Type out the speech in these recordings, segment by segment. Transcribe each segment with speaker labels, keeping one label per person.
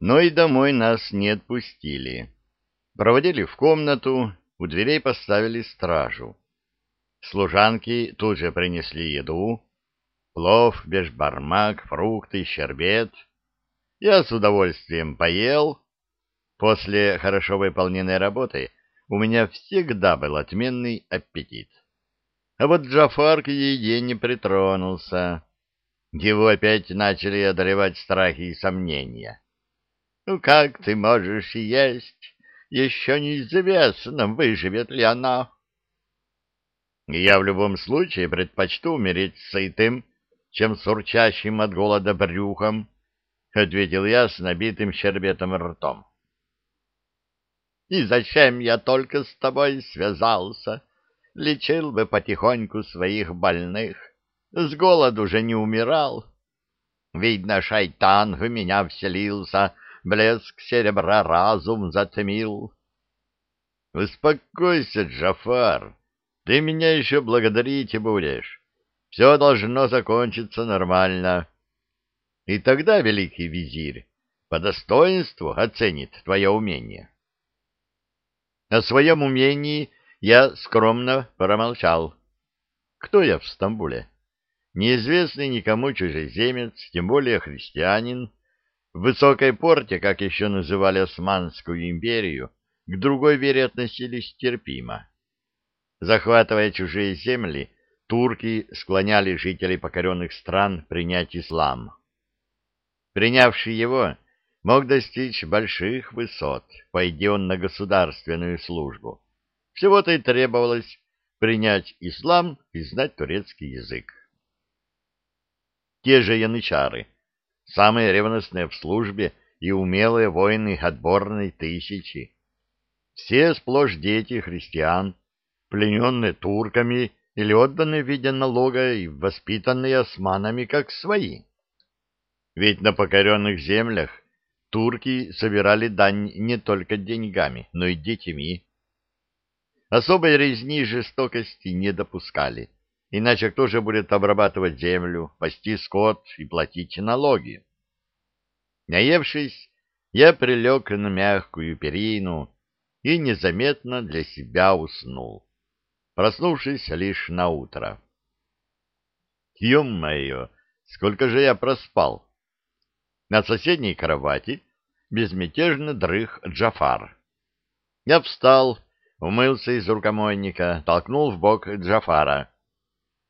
Speaker 1: Но и домой нас не отпустили. Проводили в комнату, у дверей поставили стражу. Служанки тут же принесли еду, плов, бешбармак, фрукты, щербет. Я с удовольствием поел. После хорошо выполненной работы у меня всегда был отменный аппетит. А вот Джафар к еде не притронулся. Его опять начали одолевать страхи и сомнения. «Ну как ты можешь есть? Еще неизвестно, выживет ли она». «Я в любом случае предпочту умереть сытым, чем с урчащим от голода брюхом», — ответил я с набитым щербетом ртом. «И зачем я только с тобой связался? Лечил бы потихоньку своих больных, с голоду же не умирал. Видно, шайтан в меня вселился, блеск серебра разум затмил». «Успокойся, Джафар, ты меня еще благодарить будешь». Все должно закончиться нормально. И тогда великий визирь по достоинству оценит твое умение. О своем умении я скромно промолчал. Кто я в Стамбуле? Неизвестный никому чужеземец, тем более христианин. В высокой порте, как еще называли Османскую империю, к другой вере относились терпимо. Захватывая чужие земли, турки склоняли жителей покоренных стран принять ислам. Принявший его мог достичь больших высот, пойди он на государственную службу. Всего-то и требовалось принять ислам и знать турецкий язык. Те же янычары, самые ревностные в службе и умелые воины отборной тысячи. Все сплошь дети христиан, плененные турками или отданные в виде налога и воспитанные османами как свои. Ведь на покоренных землях турки собирали дань не только деньгами, но и детьми. Особой резни и жестокости не допускали, иначе кто же будет обрабатывать землю, пасти скот и платить налоги? Наевшись, я прилег на мягкую перину и незаметно для себя уснул проснувшись лишь на утро. Ё-моё, сколько же я проспал! На соседней кровати безмятежно дрых Джафар. Я встал, умылся из рукомойника, толкнул в бок Джафара.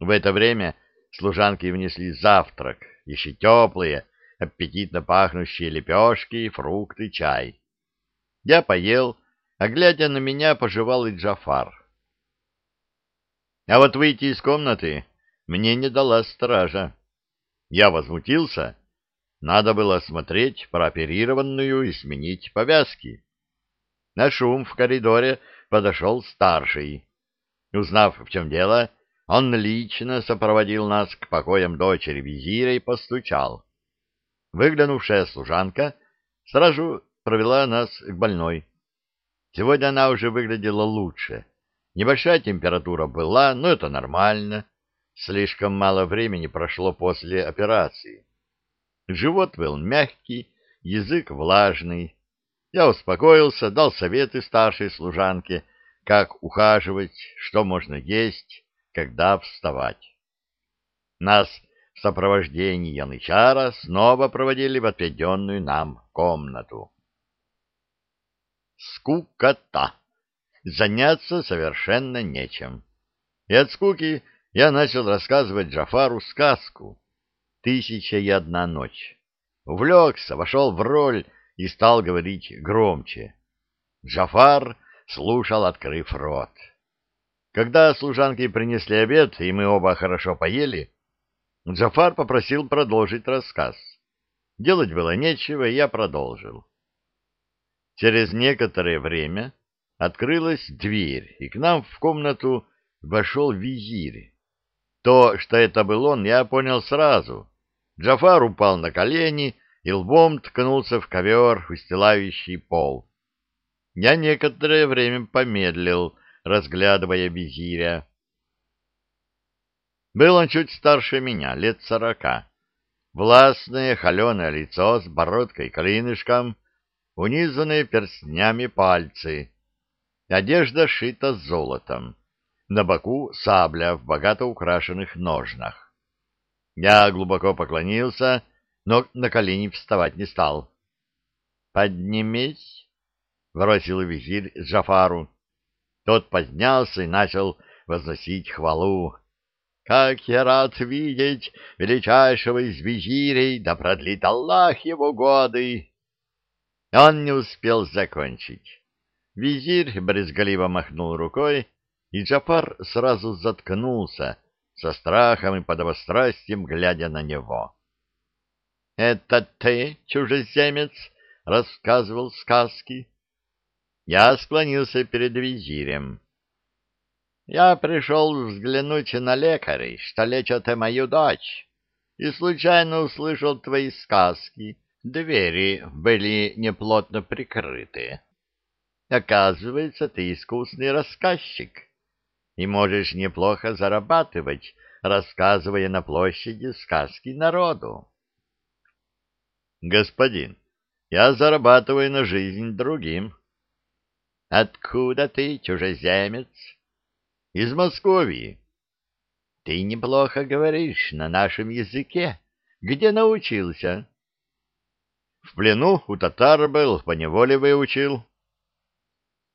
Speaker 1: В это время служанки внесли завтрак, еще теплые, аппетитно пахнущие лепешки, фрукты, чай. Я поел, а глядя на меня, пожевал и Джафар. А вот выйти из комнаты мне не дала стража. Я возмутился. Надо было смотреть прооперированную и сменить повязки. На шум в коридоре подошел старший. Узнав, в чем дело, он лично сопроводил нас к покоям дочери визиря и постучал. Выглянувшая служанка сразу провела нас к больной. Сегодня она уже выглядела лучше. Небольшая температура была, но это нормально. Слишком мало времени прошло после операции. Живот был мягкий, язык влажный. Я успокоился, дал советы старшей служанке, как ухаживать, что можно есть, когда вставать. Нас в сопровождении Янычара снова проводили в отведенную нам комнату. Скукота! заняться совершенно нечем. И от скуки я начал рассказывать Джафару сказку «Тысяча и одна ночь». Увлекся, вошел в роль и стал говорить громче. Джафар слушал, открыв рот. Когда служанки принесли обед, и мы оба хорошо поели, Джафар попросил продолжить рассказ. Делать было нечего, я продолжил. Через некоторое время открылась дверь, и к нам в комнату вошел визирь. То, что это был он, я понял сразу. Джафар упал на колени и лбом ткнулся в ковер, устилающий пол. Я некоторое время помедлил, разглядывая визиря. Был он чуть старше меня, лет сорока. властное холеное лицо с бородкой-клинышком, унизанные перстнями пальцы. Одежда шита золотом. На боку сабля в богато украшенных ножнах. Я глубоко поклонился, но на колени вставать не стал. «Поднимись!» — бросил визирь Джафару. Тот поднялся и начал возносить хвалу. «Как я рад видеть величайшего из визирей, да продлит Аллах его годы!» Он не успел закончить. Визирь брезгливо махнул рукой, и Джафар сразу заткнулся, со страхом и подобострастием глядя на него. — Это ты, чужеземец, рассказывал сказки? Я склонился перед визирем. Я пришел взглянуть на лекарей, что лечат мою дочь, и случайно услышал твои сказки. Двери были неплотно прикрыты. Оказывается, ты искусный рассказчик и можешь неплохо зарабатывать, рассказывая на площади сказки народу. Господин, я зарабатываю на жизнь другим. Откуда ты, чужеземец? Из Московии. Ты неплохо говоришь на нашем языке. Где научился? В плену у татар был, поневоле выучил.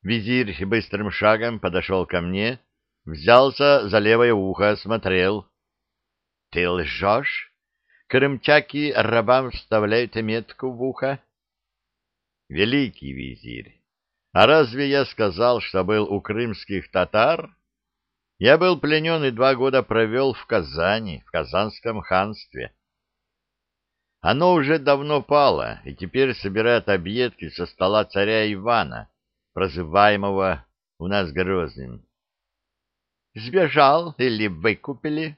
Speaker 1: Визирь быстрым шагом подошел ко мне Взялся за левое ухо, смотрел. — Ты лжешь? Крымчаки рабам вставляют метку в ухо? — Великий визирь, а разве я сказал, что был у крымских татар? Я был пленен и два года провел в Казани, в Казанском ханстве. Оно уже давно пало, и теперь собирает объедки со стола царя Ивана, прозываемого у нас Грозным. Сбежал или выкупили?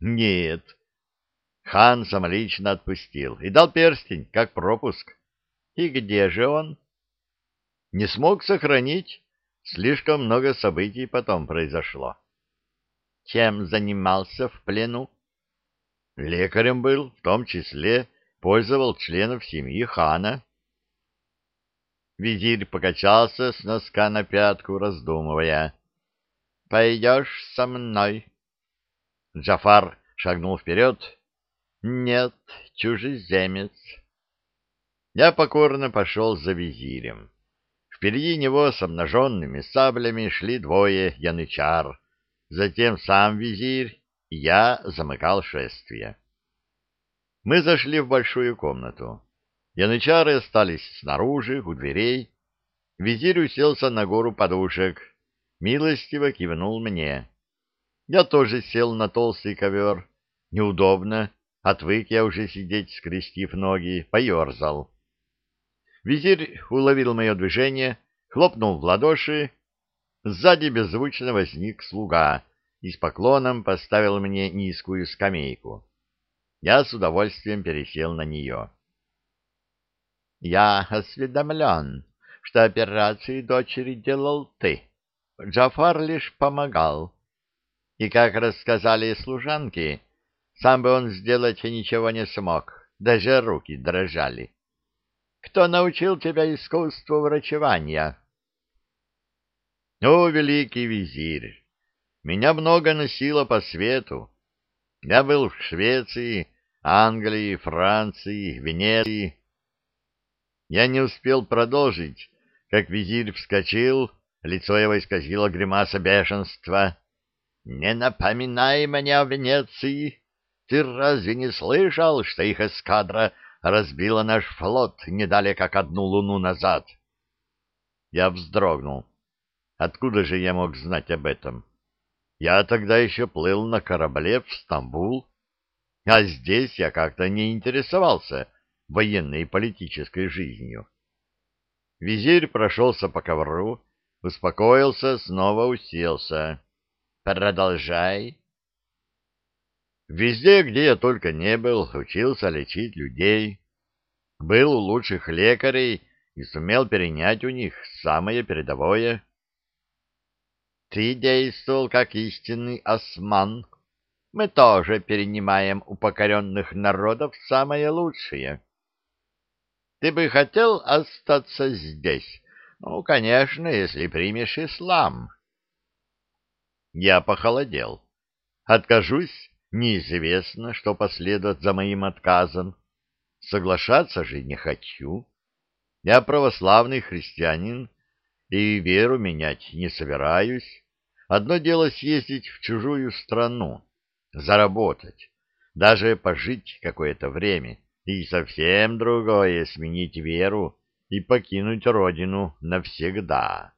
Speaker 1: Нет. Хан самолично отпустил и дал перстень, как пропуск. И где же он? Не смог сохранить. Слишком много событий потом произошло. Чем занимался в плену? Лекарем был, в том числе пользовал членов семьи хана. Визирь покачался с носка на пятку, раздумывая. Пойдешь со мной? Джафар шагнул вперед. Нет, чужеземец. Я покорно пошел за визирем. Впереди него с обнаженными саблями шли двое янычар. Затем сам визирь, и я замыкал шествие. Мы зашли в большую комнату. Янычары остались снаружи, у дверей. Визирь уселся на гору подушек, милостиво кивнул мне. Я тоже сел на толстый ковер. Неудобно, отвык я уже сидеть, скрестив ноги, поерзал. Визирь уловил мое движение, хлопнул в ладоши. Сзади беззвучно возник слуга и с поклоном поставил мне низкую скамейку. Я с удовольствием пересел на нее. «Я осведомлен, что операции дочери делал ты», Джафар лишь помогал. И, как рассказали служанки, сам бы он сделать ничего не смог, даже руки дрожали. Кто научил тебя искусству врачевания? О, великий визирь! Меня много носило по свету. Я был в Швеции, Англии, Франции, Венеции. Я не успел продолжить, как визирь вскочил Лицо его исказило гримаса бешенства. «Не напоминай мне о Венеции! Ты разве не слышал, что их эскадра разбила наш флот не далее, как одну луну назад?» Я вздрогнул. Откуда же я мог знать об этом? Я тогда еще плыл на корабле в Стамбул, а здесь я как-то не интересовался военной и политической жизнью. Визирь прошелся по ковру, Успокоился, снова уселся. Продолжай. Везде, где я только не был, учился лечить людей. Был у лучших лекарей и сумел перенять у них самое передовое. Ты действовал как истинный осман. Мы тоже перенимаем у покоренных народов самое лучшее. Ты бы хотел остаться здесь? Ну, конечно, если примешь ислам. Я похолодел. Откажусь, неизвестно, что последует за моим отказом. Соглашаться же не хочу. Я православный христианин и веру менять не собираюсь. Одно дело съездить в чужую страну, заработать, даже пожить какое-то время, и совсем другое сменить веру и покинуть родину навсегда.